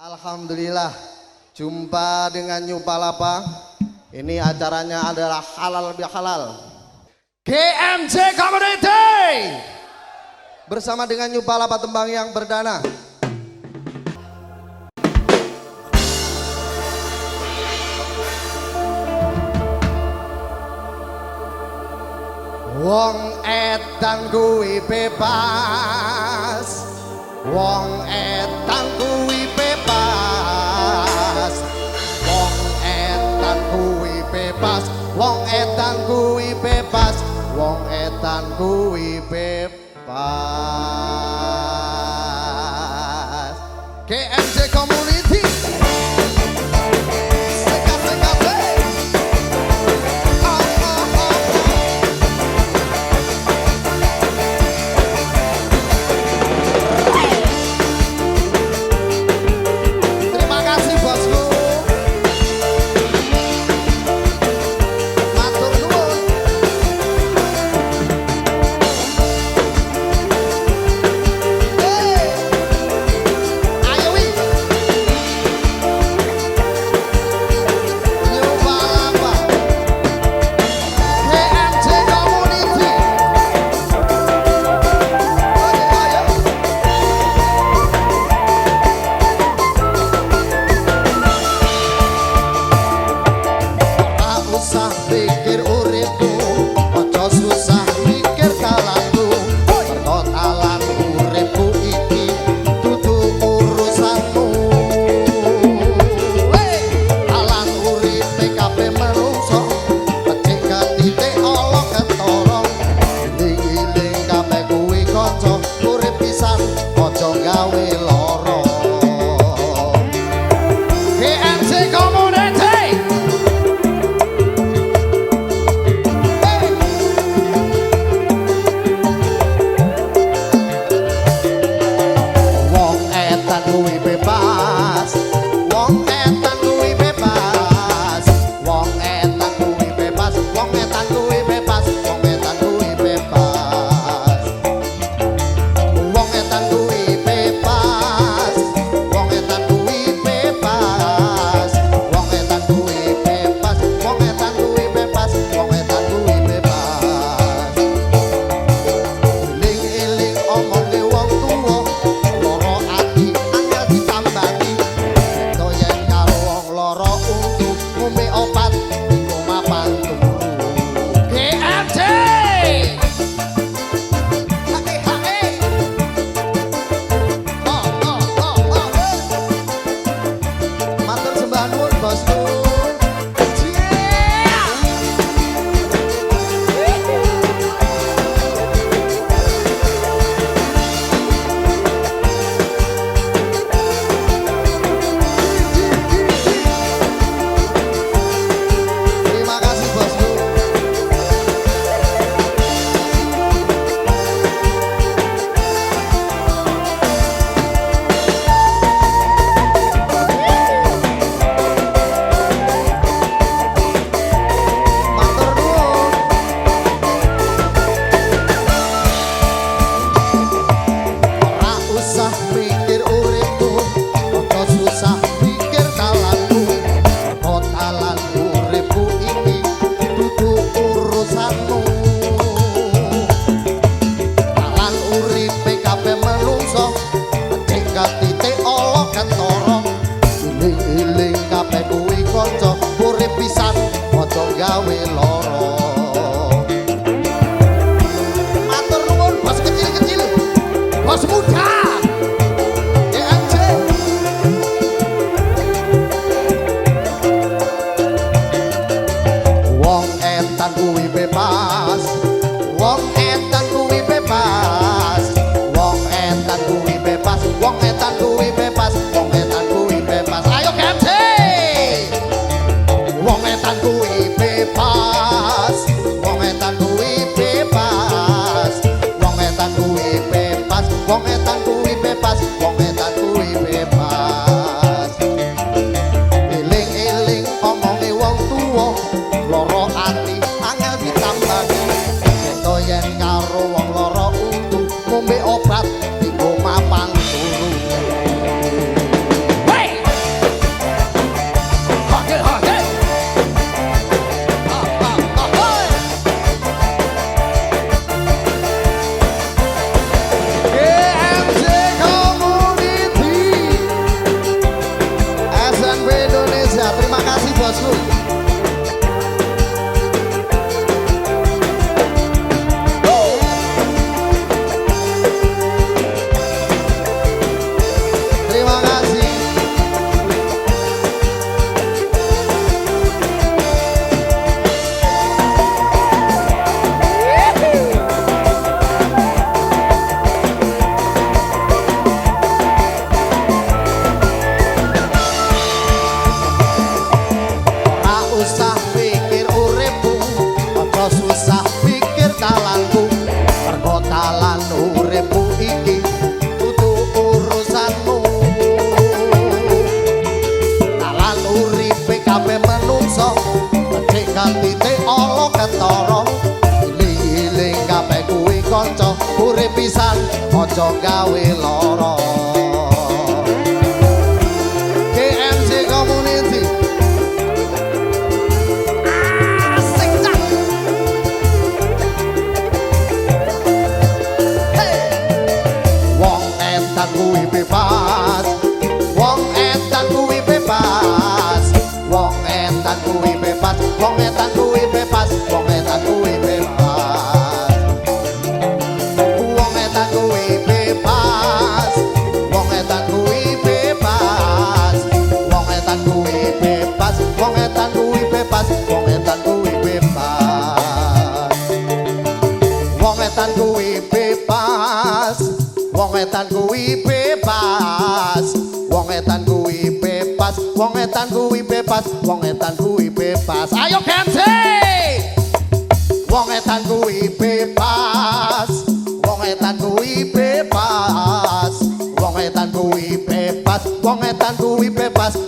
Alhamdulillah jumpa dengan New Palapa. Ini acaranya adalah halal bihalal. GMC Community bersama dengan New Palapa Tembang yang berdana. Wong edan kuwi bebas Wong kuwi bebas GMJ Community Mergo talan uripmu iki Kudu urusanmu. Talan uripe kabeh menungso Becik ganti te ala ketara. Iling-iling kabeh kuwi kanca Urip pisan ojo gawe lara Wong edan kuwi bebas. Wong edan kuwi bebas. Wong edan kuwi bebas. Wong edan kuwi bebas. Wong edan kuwi bebas. Ayo Kenzi Wong edan kuwi bebas. Wong edan kuwi bebas. Wong edan kuwi bebas. Wong edan kuwi bebas